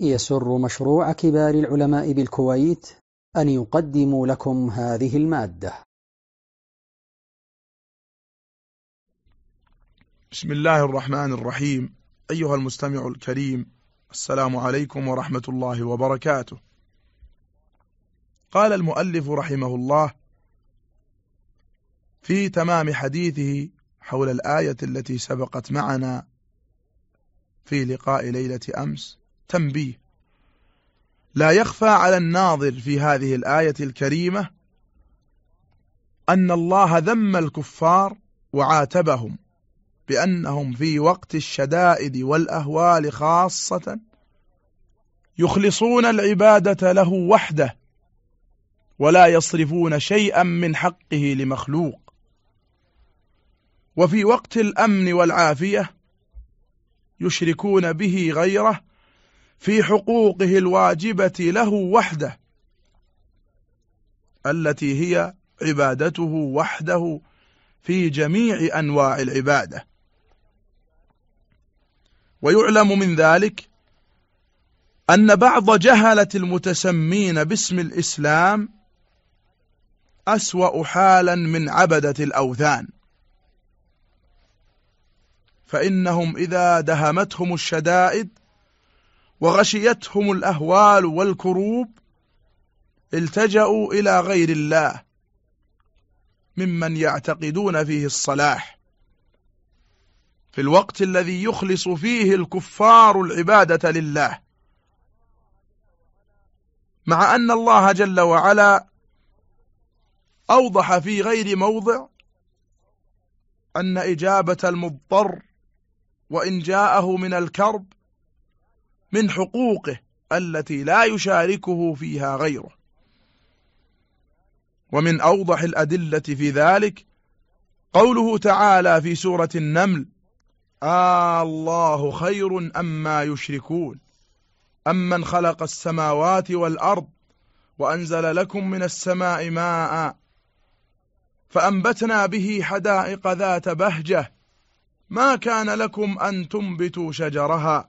يسر مشروع كبار العلماء بالكويت أن يقدم لكم هذه المادة. بسم الله الرحمن الرحيم. أيها المستمع الكريم السلام عليكم ورحمة الله وبركاته. قال المؤلف رحمه الله في تمام حديثه حول الآية التي سبقت معنا في لقاء ليلة أمس. تنبيه. لا يخفى على الناظر في هذه الآية الكريمة أن الله ذم الكفار وعاتبهم بأنهم في وقت الشدائد والأهوال خاصة يخلصون العبادة له وحده ولا يصرفون شيئا من حقه لمخلوق. وفي وقت الأمن والعافية يشركون به غيره في حقوقه الواجبة له وحده التي هي عبادته وحده في جميع أنواع العبادة. ويعلم من ذلك أن بعض جهلة المتسمين باسم الإسلام أسوأ حالا من عبدة الأوثان. فإنهم إذا دهمتهم الشدائد وغشيتهم الأهوال والكروب التجأوا إلى غير الله ممن يعتقدون فيه الصلاح. في الوقت الذي يخلص فيه الكفار العبادة لله. مع أن الله جل وعلا أوضح في غير موضع أن إجابة المضطر وإن جاءه من الكرب من حقوقه التي لا يشاركه فيها غيره. ومن أوضح الأدلة في ذلك قوله تعالى في سورة النمل آه الله خير أما يشركون أمن خلق السماوات والأرض وأنزل لكم من السماء ماء فأنبتنا به حدائق ذات بهجة ما كان لكم أن تنبتوا شجرها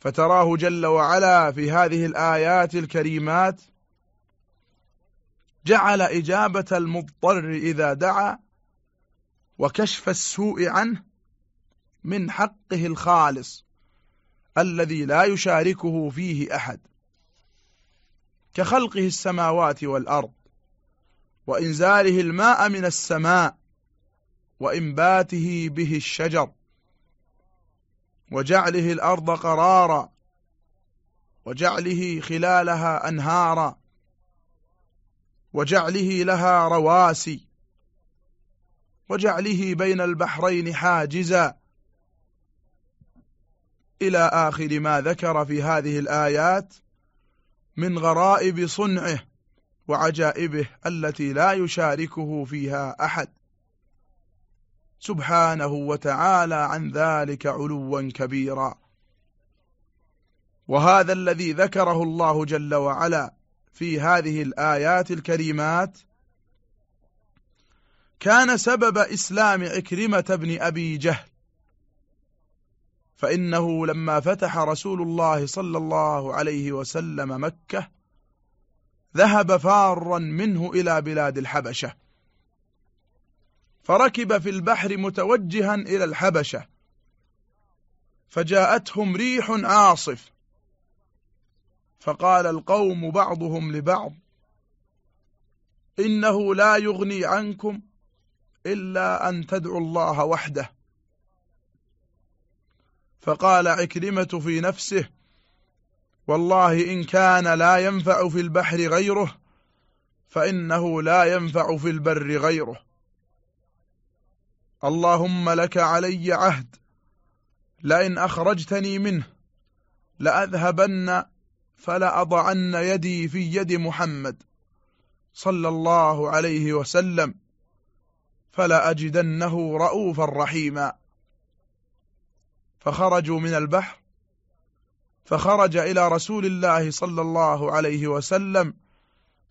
فتراه جل وعلا في هذه الآيات الكريمات جعل إجابة المضطر إذا دعا وكشف السوء عنه من حقه الخالص الذي لا يشاركه فيه أحد كخلقه السماوات والأرض وإنزاله الماء من السماء وإنباته به الشجر وجعله الأرض قرارا وجعله خلالها أنهارا وجعله لها رواسي وجعله بين البحرين حاجزا. إلى آخر ما ذكر في هذه الآيات من غرائب صنعه وعجائبه التي لا يشاركه فيها أحد. سبحانه وتعالى عن ذلك علوا كبيرا. وهذا الذي ذكره الله جل وعلا في هذه الآيات الكريمات كان سبب إسلام عكرمة بن أبي جهل فإنه لما فتح رسول الله صلى الله عليه وسلم مكة ذهب فارا منه إلى بلاد الحبشة. فركب في البحر متوجها إلى الحبشة فجاءتهم ريح عاصف. فقال القوم بعضهم لبعض إنه لا يغني عنكم إلا أن تدعوا الله وحده. فقال عكرمة في نفسه والله إن كان لا ينفع في البحر غيره فإنه لا ينفع في البر غيره. اللهم لك علي عهد لئن أخرجتني منه لأذهبن فلأضعن يدي في يد محمد صلى الله عليه وسلم فلأجدنه رؤوفا رحيما. فخرجوا من البحر فخرج إلى رسول الله صلى الله عليه وسلم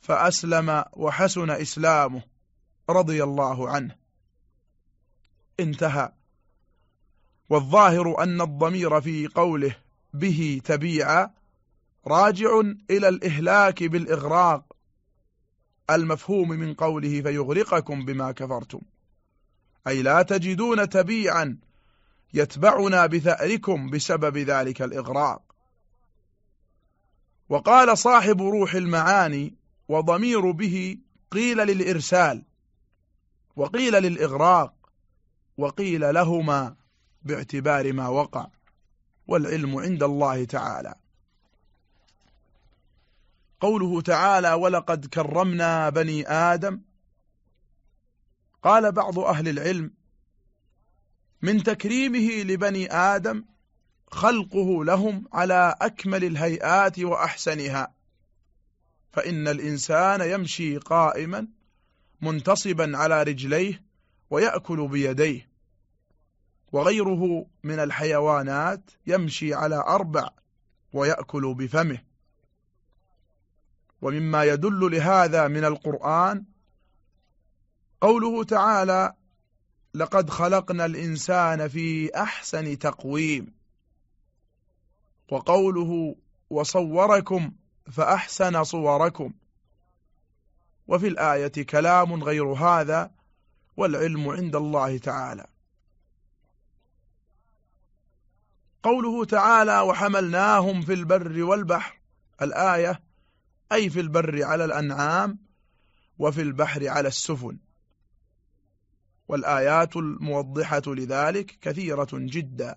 فأسلم وحسن إسلامه رضي الله عنه. انتهى. والظاهر أن الضمير في قوله به تبيعا راجع إلى الإهلاك بالإغراق المفهوم من قوله فيغرقكم بما كفرتم. أي لا تجدون تبيعا يتبعنا بثأركم بسبب ذلك الإغراق. وقال صاحب روح المعاني وضمير به قيل للإرسال وقيل للإغراق وقيل لهما باعتبار ما وقع والعلم عند الله تعالى. قوله تعالى ولقد كرمنا بني آدم قال بعض أهل العلم من تكريمه لبني آدم خلقه لهم على أكمل الهيئات وأحسنها فإن الإنسان يمشي قائما منتصبا على رجليه ويأكل بيديه وغيره من الحيوانات يمشي على أربع ويأكل بفمه. ومما يدل لهذا من القرآن قوله تعالى لقد خلقنا الإنسان في أحسن تقويم وقوله وصوركم فأحسن صوركم وفي الآية كلام غير هذا والعلم عند الله تعالى. قوله تعالى وحملناهم في البر والبحر الآية أي في البر على الأنعام وفي البحر على السفن. والآيات الموضحة لذلك كثيرة جدا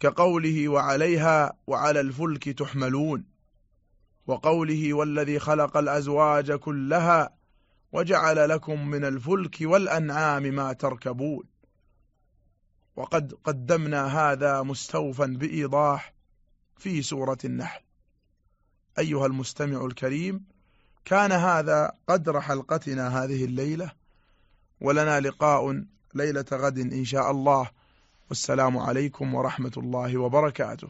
كقوله وعليها وعلى الفلك تحملون وقوله والذي خلق الأزواج كلها وجعل لكم من الفلك والأنعام ما تركبون. وقد قدمنا هذا مستوفا بإيضاح في سورة النحل. أيها المستمع الكريم كان هذا قدر حلقتنا هذه الليلة ولنا لقاء ليلة غد إن شاء الله. والسلام عليكم ورحمة الله وبركاته.